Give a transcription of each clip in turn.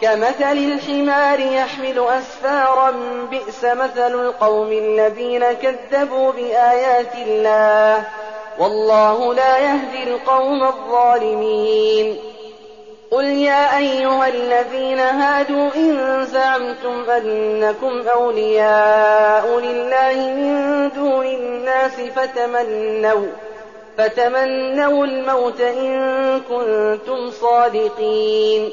كمثل الحمار يحمل أسفارا بئس مثل القوم الذين كذبوا بآيات الله. والله لا يهدي القوم الظالمين. قل يا أيها الذين هادوا إن زعمتم أنكم أولياء لله من دون الناس فتمنوا فتمنوا الموت إن كنتم صادقين.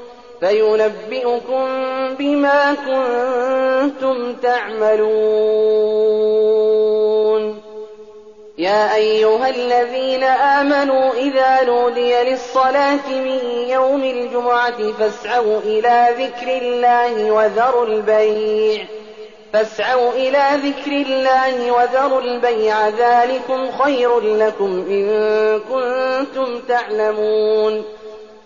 فينبئكم بما كنتم تعملون. يا أيها الذين آمنوا إذا نودي للصلاة من يوم الجمعة فاسعوا إلى ذكر الله وذروا البيع. فاسعوا إلى ذكر الله وذروا البيع. ذلكم خير لكم إن كنتم تعلمون.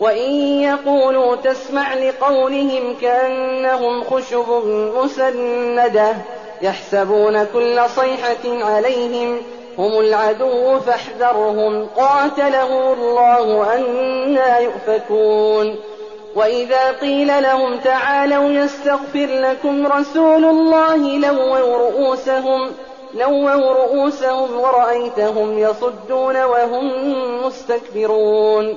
وإن يقولوا تسمع لقولهم كأنهم خشب مسندة يحسبون كل صيحة عليهم هم العدو فاحذرهم قاتلهم الله أنا يؤفكون وإذا قيل لهم تعالوا يستغفر لكم رسول الله لووا رؤوسهم لووا رؤوسهم ورأيتهم يصدون وهم مستكبرون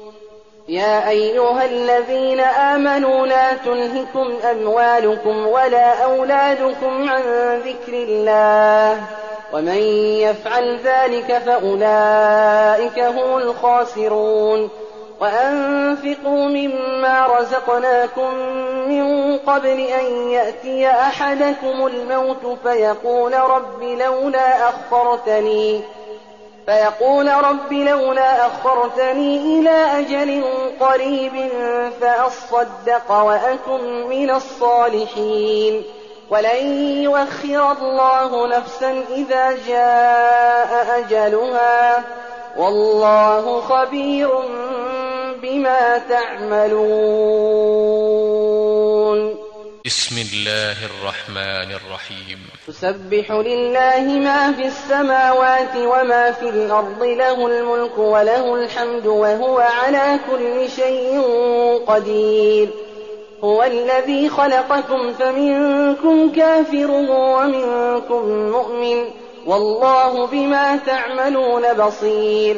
يا أيها الذين آمنوا لا تلهكم أموالكم ولا أولادكم عن ذكر الله ومن يفعل ذلك فأولئك هم الخاسرون وأنفقوا مما رزقناكم من قبل أن يأتي أحدكم الموت فيقول رب لولا أخرتني فيقول رب لولا أخرتني إلى أجل قريب فأصدق وأكن من الصالحين. ولن يؤخر الله نفسا إذا جاء أجلها. والله خبير بما تعملون. بسم الله الرحمن الرحيم. تسبح لله ما في السماوات وما في الأرض له الملك وله الحمد وهو على كل شيء قدير. هو الذي خلقكم فمنكم كافر ومنكم مؤمن والله بما تعملون بصير.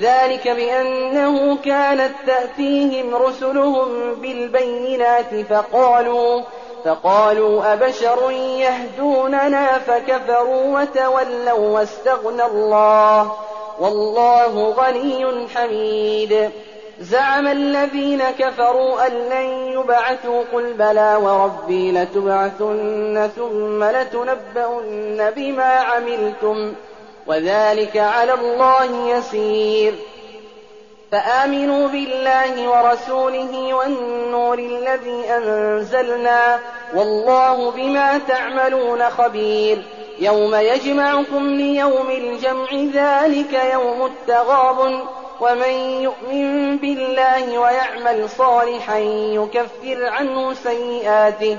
ذلك بأنه كانت تأتيهم رسلهم بالبينات فقالوا فقالوا أبشر يهدوننا فكفروا وتولوا واستغنى الله والله غني حميد. زعم الذين كفروا أن لن يبعثوا قل بلى وربي لتبعثن ثم لتنبؤن بما عملتم. وذلك على الله يسير. فآمنوا بالله ورسوله والنور الذي أنزلنا والله بما تعملون خبير. يوم يجمعكم ليوم الجمع ذلك يوم التغاب ومن يؤمن بالله ويعمل صالحا يكفر عنه سيئاته.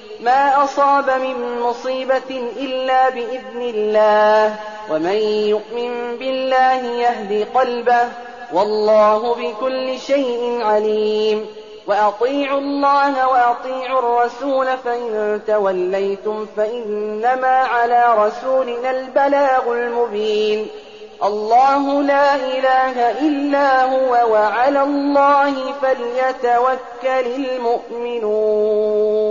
ما أصاب من مصيبة إلا بإذن الله ومن يؤمن بالله يهدي قلبه والله بكل شيء عليم. وأطيعوا الله وأطيعوا الرسول فإن توليتم فإنما على رسولنا البلاغ المبين. الله لا إله إلا هو وعلى الله فليتوكل المؤمنون.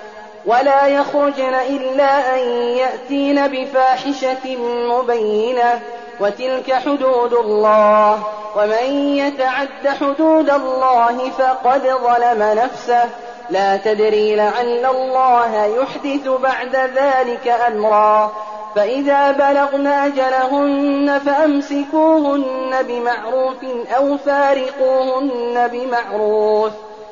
ولا يخرجن إلا أن يأتين بفاحشة مبينة. وتلك حدود الله. ومن يتعد حدود الله فقد ظلم نفسه. لا تدري لعل الله يحدث بعد ذلك أمرا. فإذا بلغن أجلهن فأمسكوهن بمعروف أو فارقوهن بمعروف.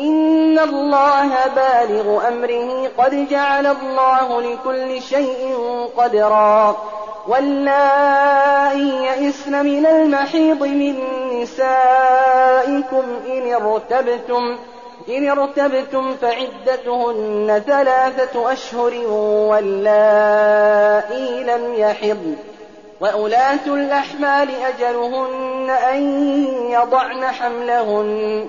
إن الله بالغ أمره قد جعل الله لكل شيء قدرا واللائي يئسن من المحيض من نسائكم إن ارتبتم إن ارتبتم فعدتهن ثلاثة أشهر واللائي لم يحضن وأولاة الأحمال أجلهن أن يضعن حملهن.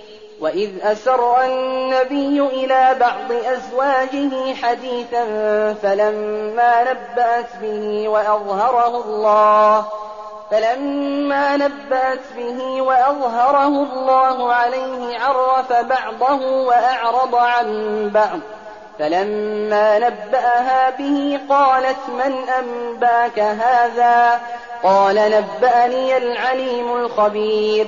وإذ أسر النبي إلى بعض أزواجه حديثا فلما نبأت به وأظهره الله فلما نبأت به وأظهره الله عليه عرف بعضه وأعرض عن بعض فلما نبأها به قالت من أنباك هذا؟ قال نبأني العليم الخبير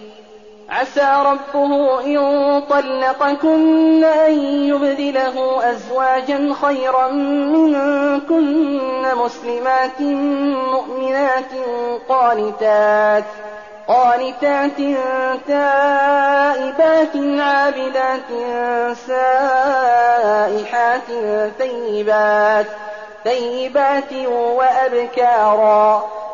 عسى ربه إن طلقكن أن يبدله أزواجا خيرا منكن مسلمات مؤمنات قانتات قانتات تائبات عابدات سائحات ثيبات ثيبات وأبكارا